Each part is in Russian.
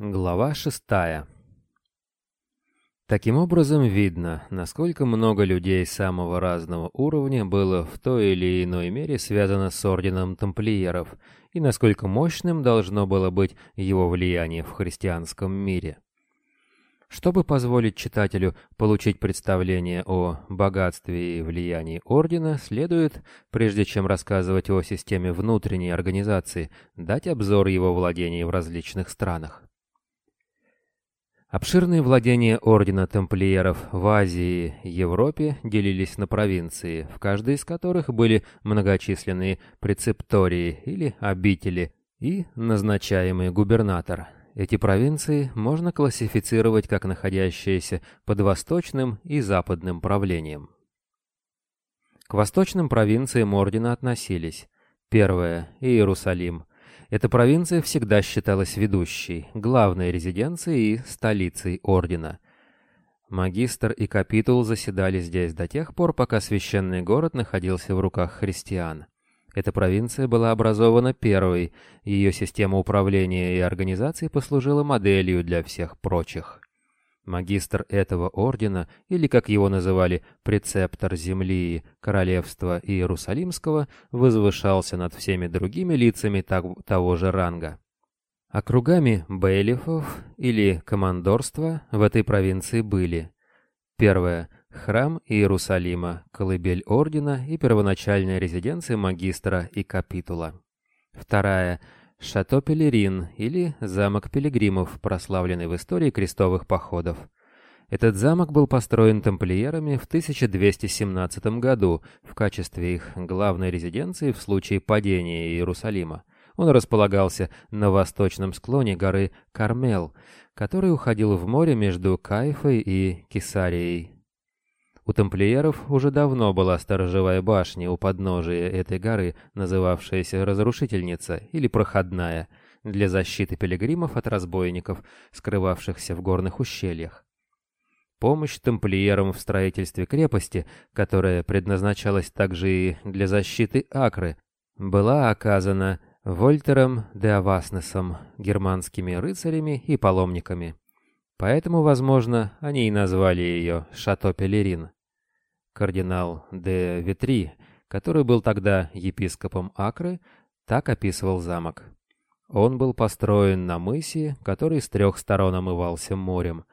Глава шестая Таким образом видно, насколько много людей самого разного уровня было в той или иной мере связано с орденом тамплиеров, и насколько мощным должно было быть его влияние в христианском мире. Чтобы позволить читателю получить представление о богатстве и влиянии ордена, следует, прежде чем рассказывать о системе внутренней организации, дать обзор его владений в различных странах. Обширные владения ордена тамплиеров в Азии и Европе делились на провинции, в каждой из которых были многочисленные прецептории или обители и назначаемый губернатор. Эти провинции можно классифицировать как находящиеся под восточным и западным правлением. К восточным провинциям ордена относились первое – Иерусалим, эта провинция всегда считалась ведущей, главной резиденцией и столицей ордена. Магистр и капитул заседали здесь до тех пор, пока священный город находился в руках христиан. Эта провинция была образована первой, ее система управления и организации послужила моделью для всех прочих. Магистр этого ордена, или, как его называли, прецептор земли королевства Иерусалимского, возвышался над всеми другими лицами того же ранга. Округами бейлифов или командорства в этой провинции были Первое. Храм Иерусалима, колыбель ордена и первоначальная резиденция магистра и капитула. Вторая. Шато Пелерин или замок пилигримов, прославленный в истории крестовых походов. Этот замок был построен тамплиерами в 1217 году в качестве их главной резиденции в случае падения Иерусалима. Он располагался на восточном склоне горы Кармел, который уходил в море между Кайфой и Кесарией. У тамплиеров уже давно была сторожевая башня у подножия этой горы, называвшаяся Разрушительница или Проходная, для защиты пилигримов от разбойников, скрывавшихся в горных ущельях. Помощь тамплиерам в строительстве крепости, которая предназначалась также и для защиты Акры, была оказана Вольтером де Аваснесом, германскими рыцарями и паломниками. Поэтому, возможно, они и назвали ее Шато Пелерин. Кардинал де Витри, который был тогда епископом Акры, так описывал замок. Он был построен на мысе, который с трех сторон омывался морем.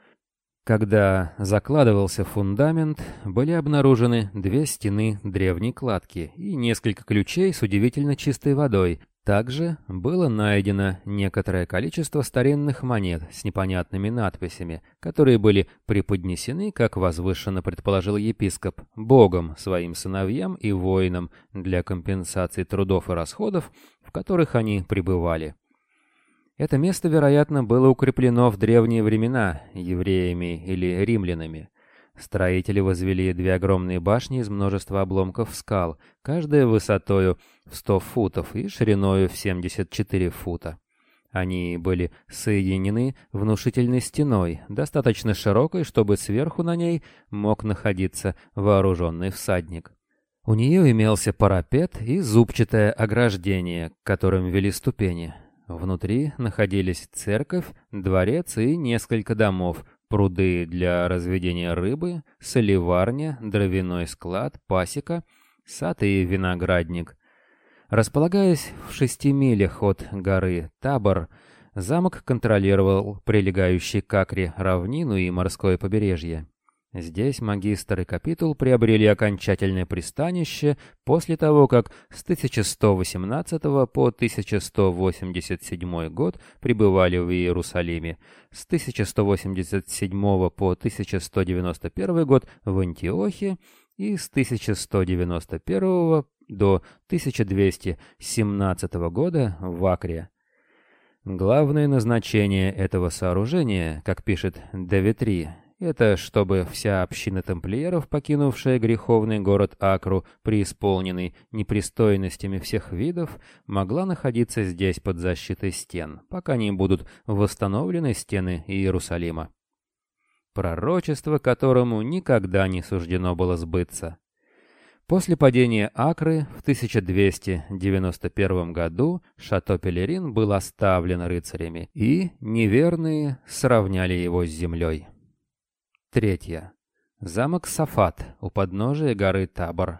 Когда закладывался фундамент, были обнаружены две стены древней кладки и несколько ключей с удивительно чистой водой, также было найдено некоторое количество старинных монет с непонятными надписями, которые были преподнесены, как возвышенно предположил епископ, Богом своим сыновьям и воинам для компенсации трудов и расходов, в которых они пребывали. Это место, вероятно, было укреплено в древние времена евреями или римлянами. Строители возвели две огромные башни из множества обломков скал, каждая высотою в 100 футов и шириною в 74 фута. Они были соединены внушительной стеной, достаточно широкой, чтобы сверху на ней мог находиться вооруженный всадник. У нее имелся парапет и зубчатое ограждение, к которым вели ступени. Внутри находились церковь, дворец и несколько домов, пруды для разведения рыбы, соливарня, дровяной склад, пасека, сад и виноградник. Располагаясь в шести милях от горы Табор, замок контролировал прилегающий к Акре равнину и морское побережье. Здесь магистр и капитул приобрели окончательное пристанище после того, как с 1118 по 1187 год пребывали в Иерусалиме, с 1187 по 1191 год в Антиохе и с 1191 до 1217 года в Акре. Главное назначение этого сооружения, как пишет Давитри, это чтобы вся община тамплиеров, покинувшая греховный город Акру, преисполненный непристойностями всех видов, могла находиться здесь под защитой стен, пока не будут восстановлены стены Иерусалима. Пророчество, которому никогда не суждено было сбыться. После падения Акры в 1291 году Шато Пелерин был оставлен рыцарями, и неверные сравняли его с землей. Третье. Замок Сафат у подножия горы Табор.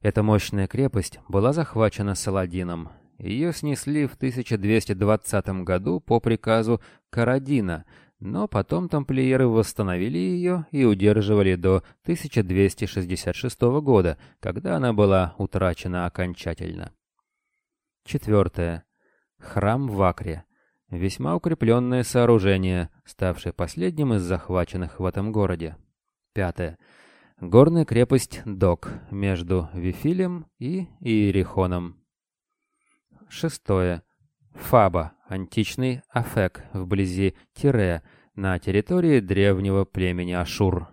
Эта мощная крепость была захвачена Саладином. Ее снесли в 1220 году по приказу Карадина, но потом тамплиеры восстановили ее и удерживали до 1266 года, когда она была утрачена окончательно. Четвертое. Храм в Акре. Весьма укрепленное сооружение, ставшее последним из захваченных в этом городе. Пятое. Горная крепость Док между Вифилем и Иерихоном. Шестое. Фаба, античный Афек, вблизи Тире, на территории древнего племени Ашур.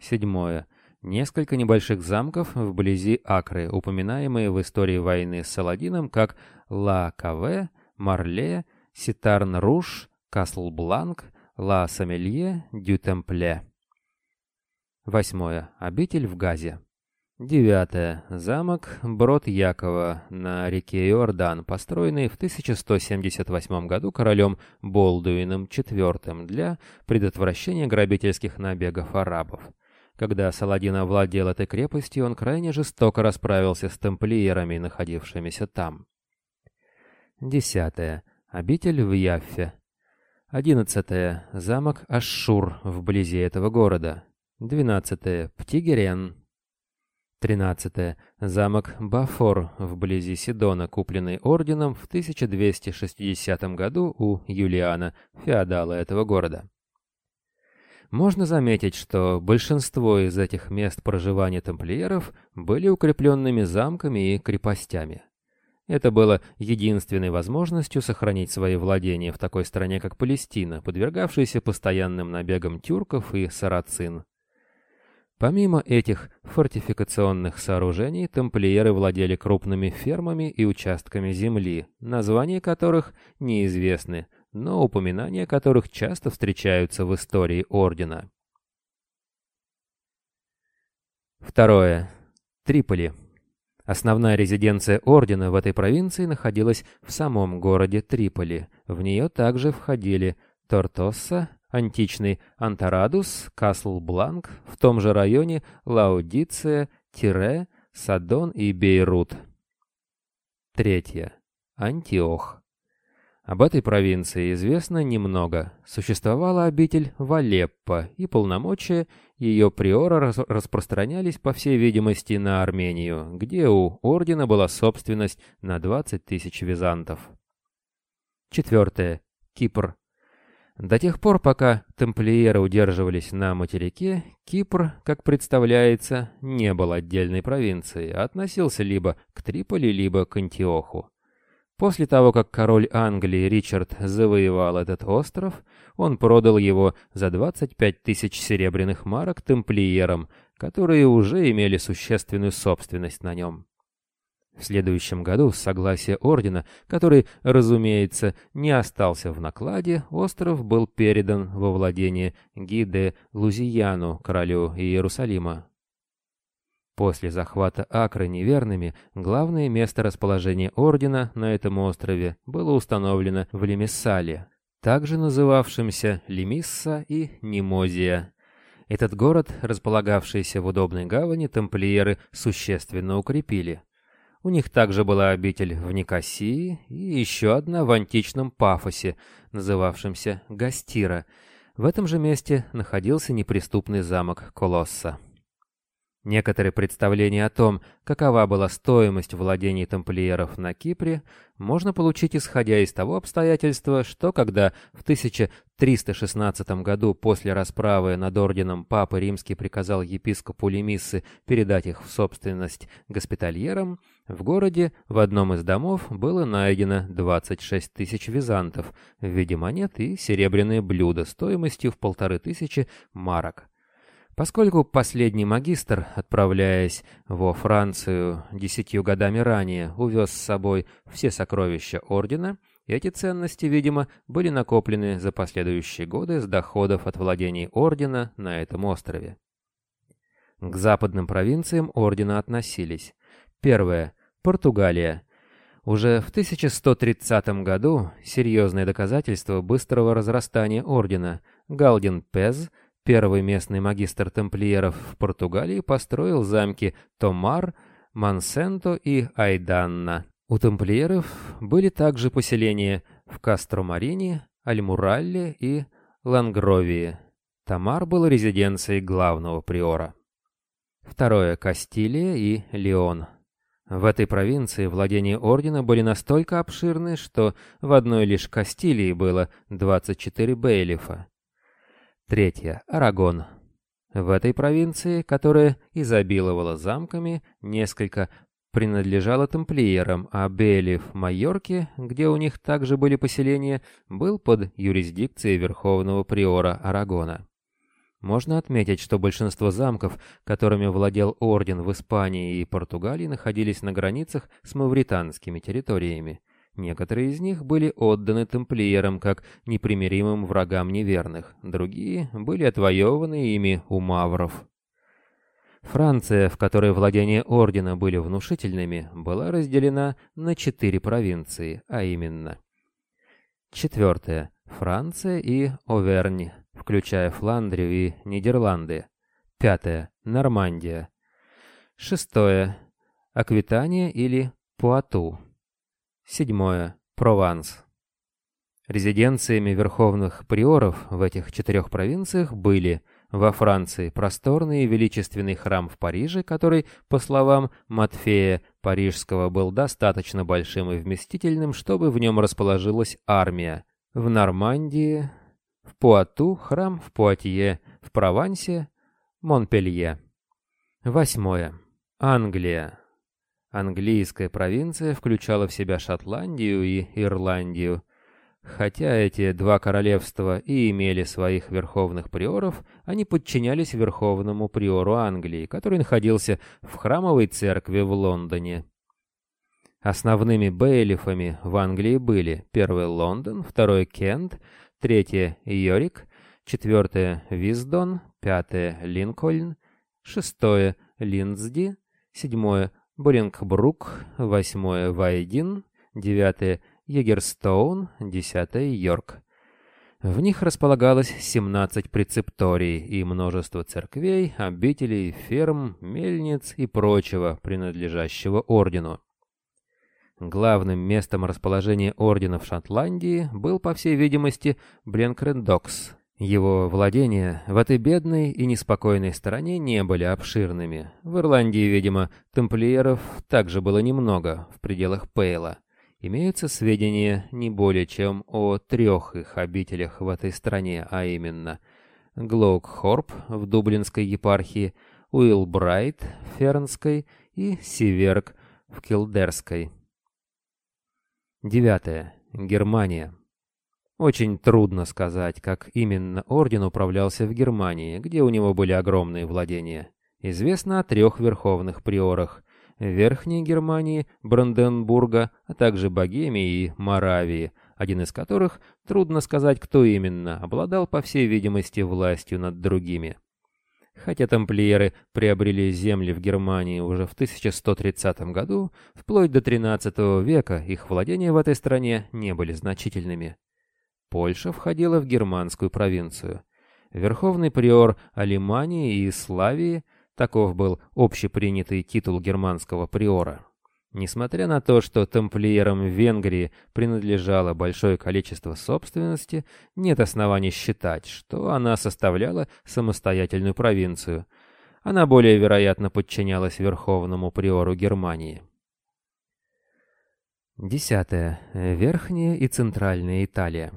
Седьмое. Несколько небольших замков вблизи Акры, упоминаемые в истории войны с Саладином как Ла-Каве, Марле, Ситарн-Руш, Касл-Бланк, Ла-Самелье, Дю-Темпле. Восьмое. Обитель в Газе. Девятое. Замок Брод Якова на реке Иордан, построенный в 1178 году королем Болдуином IV для предотвращения грабительских набегов арабов. Когда Саладин овладел этой крепостью, он крайне жестоко расправился с тамплиерами, находившимися там. Десятое. Обитель в Яффе. Одиннадцатое. Замок Ашшур вблизи этого города. Двенадцатое. Птигерен. 13. Замок Бафор вблизи Сидона, купленный орденом в 1260 году у Юлиана, феодала этого города. Можно заметить, что большинство из этих мест проживания тамплиеров были укрепленными замками и крепостями. Это было единственной возможностью сохранить свои владения в такой стране, как Палестина, подвергавшейся постоянным набегам тюрков и сарацин. Помимо этих фортификационных сооружений, тамплиеры владели крупными фермами и участками земли, названия которых неизвестны, но упоминания которых часто встречаются в истории ордена. Второе. Триполи. Основная резиденция ордена в этой провинции находилась в самом городе Триполи. В нее также входили Тортосса, античный Антарадус, Касл-Бланк, в том же районе Лаудиция, Тире, Садон и Бейрут. Третье. Антиох. Об этой провинции известно немного. Существовала обитель в Алеппо, и полномочия ее приора рас распространялись, по всей видимости, на Армению, где у ордена была собственность на 20 тысяч византов. Четвертое. Кипр. До тех пор, пока тамплиеры удерживались на материке, Кипр, как представляется, не был отдельной провинцией, а относился либо к Триполи, либо к Антиоху. После того, как король Англии Ричард завоевал этот остров, он продал его за 25 тысяч серебряных марок тамплиерам, которые уже имели существенную собственность на нем. В следующем году, с согласия ордена, который, разумеется, не остался в накладе, остров был передан во владение Гиде Лузияну, королю Иерусалима. После захвата Акры неверными, главное место расположения ордена на этом острове было установлено в Лемиссале, также называвшемся Лемисса и Немозия. Этот город, располагавшийся в удобной гавани, тамплиеры существенно укрепили. У них также была обитель в Никосии и еще одна в античном Пафосе, называвшемся Гастира. В этом же месте находился неприступный замок Колосса. Некоторые представления о том, какова была стоимость владений тамплиеров на Кипре, можно получить исходя из того обстоятельства, что когда в 1316 году после расправы над орденом Папы Римский приказал епископу Лемиссы передать их в собственность госпитальерам, в городе в одном из домов было найдено 26 тысяч византов в виде монет и серебряные блюда стоимостью в полторы тысячи марок. Поскольку последний магистр, отправляясь во Францию десятью годами ранее, увез с собой все сокровища ордена, эти ценности, видимо, были накоплены за последующие годы с доходов от владений ордена на этом острове. К западным провинциям ордена относились. Первое. Португалия. Уже в 1130 году серьезное доказательство быстрого разрастания ордена Галдин Пез, первый местный магистр тамплиеров в Португалии, построил замки Томар, Мансенто и Айданна. У тамплиеров были также поселения в Кастромарине, Альмуралле и Лангровии. Тамар был резиденцией главного приора. Второе – Кастилия и Леон. В этой провинции владения ордена были настолько обширны, что в одной лишь Кастилии было 24 бейлифа. Третье – Арагон. В этой провинции, которая изобиловала замками, несколько принадлежала тамплиерам, а Бейлиф Майорки, где у них также были поселения, был под юрисдикцией Верховного Приора Арагона. Можно отметить, что большинство замков, которыми владел орден в Испании и Португалии, находились на границах с мавританскими территориями. Некоторые из них были отданы тамплиерам как непримиримым врагам неверных, другие были отвоеваны ими у мавров. Франция, в которой владения ордена были внушительными, была разделена на четыре провинции, а именно Четвертое. Франция и Овернь включая Фландрию и Нидерланды. Пятое. Нормандия. Шестое. Аквитания или Пуату. Седьмое. Прованс. Резиденциями верховных приоров в этих четырех провинциях были во Франции просторный и величественный храм в Париже, который, по словам Матфея Парижского, был достаточно большим и вместительным, чтобы в нем расположилась армия. В Нормандии в Пуату храм в Пуатье, в Провансе Монпелье. Восьмое. Англия. Английская провинция включала в себя Шотландию и Ирландию. Хотя эти два королевства и имели своих верховных приоров, они подчинялись верховному приору Англии, который находился в храмовой церкви в Лондоне. Основными бейлифами в Англии были первый Лондон, второй Кент, третье — Йорик, четвертое — Виздон, пятое — Линкольн, шестое — Линдсди, седьмое — Борингбрук, восьмое — Вайдин, девятое — Егерстоун, десятое — Йорк. В них располагалось 17 прецепторий и множество церквей, обителей, ферм, мельниц и прочего, принадлежащего ордену. Главным местом расположения ордена в Шотландии был, по всей видимости, Бленкрендокс. Его владения в этой бедной и неспокойной стороне не были обширными. В Ирландии, видимо, тамплиеров также было немного, в пределах Пейла. Имеются сведения не более чем о трех их обителях в этой стране, а именно Глоукхорп в Дублинской епархии, Уилбрайт в Фернской и Сиверк в Килдерской. Девятое. Германия. Очень трудно сказать, как именно орден управлялся в Германии, где у него были огромные владения. Известно о трех верховных приорах – Верхней Германии, Бранденбурга, а также Богемии и Моравии, один из которых, трудно сказать, кто именно, обладал, по всей видимости, властью над другими. Хотя тамплиеры приобрели земли в Германии уже в 1130 году, вплоть до XIII века их владения в этой стране не были значительными. Польша входила в германскую провинцию. Верховный приор Алимании и Славии, таков был общепринятый титул германского приора. Несмотря на то, что тамплиерам Венгрии принадлежало большое количество собственности, нет оснований считать, что она составляла самостоятельную провинцию. Она более вероятно подчинялась верховному приору Германии. Десятое. Верхняя и Центральная Италия.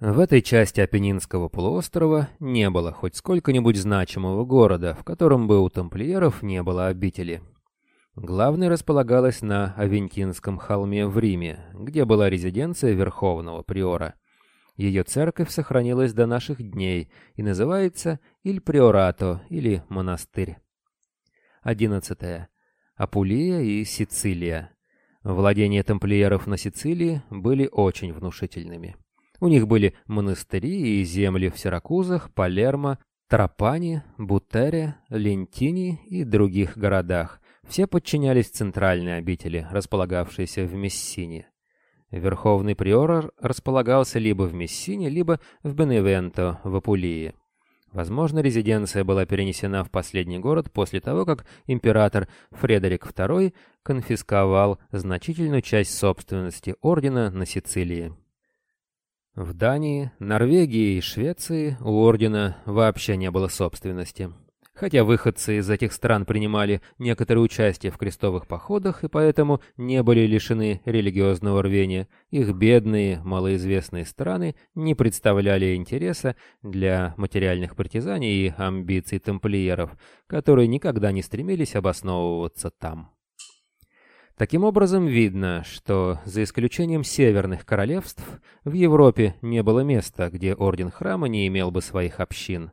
В этой части Апеннинского полуострова не было хоть сколько-нибудь значимого города, в котором бы у тамплиеров не было обители. Главной располагалась на Авентинском холме в Риме, где была резиденция Верховного Приора. Ее церковь сохранилась до наших дней и называется Иль Приорато или монастырь. 11. Апулия и Сицилия. Владения тамплиеров на Сицилии были очень внушительными. У них были монастыри и земли в Сиракузах, Палермо, Трапане, Бутере, Лентини и других городах. Все подчинялись центральной обители, располагавшейся в Мессине. Верховный приор располагался либо в Мессине, либо в Беневенто, в Апулии. Возможно, резиденция была перенесена в последний город после того, как император Фредерик II конфисковал значительную часть собственности ордена на Сицилии. В Дании, Норвегии и Швеции у ордена вообще не было собственности. Хотя выходцы из этих стран принимали некоторое участие в крестовых походах и поэтому не были лишены религиозного рвения, их бедные, малоизвестные страны не представляли интереса для материальных притязаний и амбиций тамплиеров, которые никогда не стремились обосновываться там. Таким образом, видно, что за исключением северных королевств в Европе не было места, где орден храма не имел бы своих общин.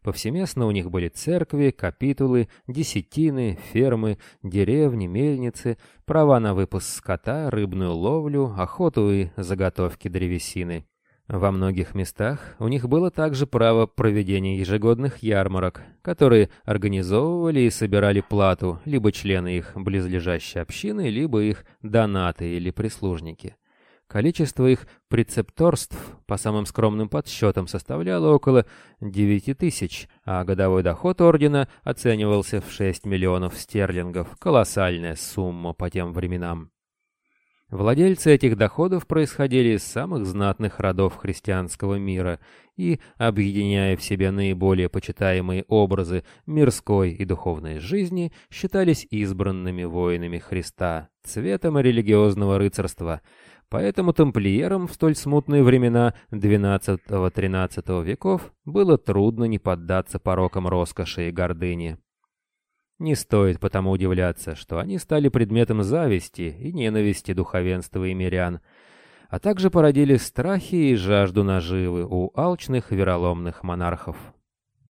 Повсеместно у них были церкви, капитулы, десятины, фермы, деревни, мельницы, права на выпуск скота, рыбную ловлю, охоту и заготовки древесины. Во многих местах у них было также право проведения ежегодных ярмарок, которые организовывали и собирали плату либо члены их близлежащей общины, либо их донаты или прислужники. Количество их прецепторств, по самым скромным подсчетам, составляло около 9 тысяч, а годовой доход ордена оценивался в 6 миллионов стерлингов, колоссальная сумма по тем временам. Владельцы этих доходов происходили из самых знатных родов христианского мира и, объединяя в себе наиболее почитаемые образы мирской и духовной жизни, считались избранными воинами Христа, цветом религиозного рыцарства. Поэтому тамплиерам в столь смутные времена XII-XIII веков было трудно не поддаться порокам роскоши и гордыни. Не стоит потому удивляться, что они стали предметом зависти и ненависти духовенства и мирян, а также породили страхи и жажду наживы у алчных вероломных монархов.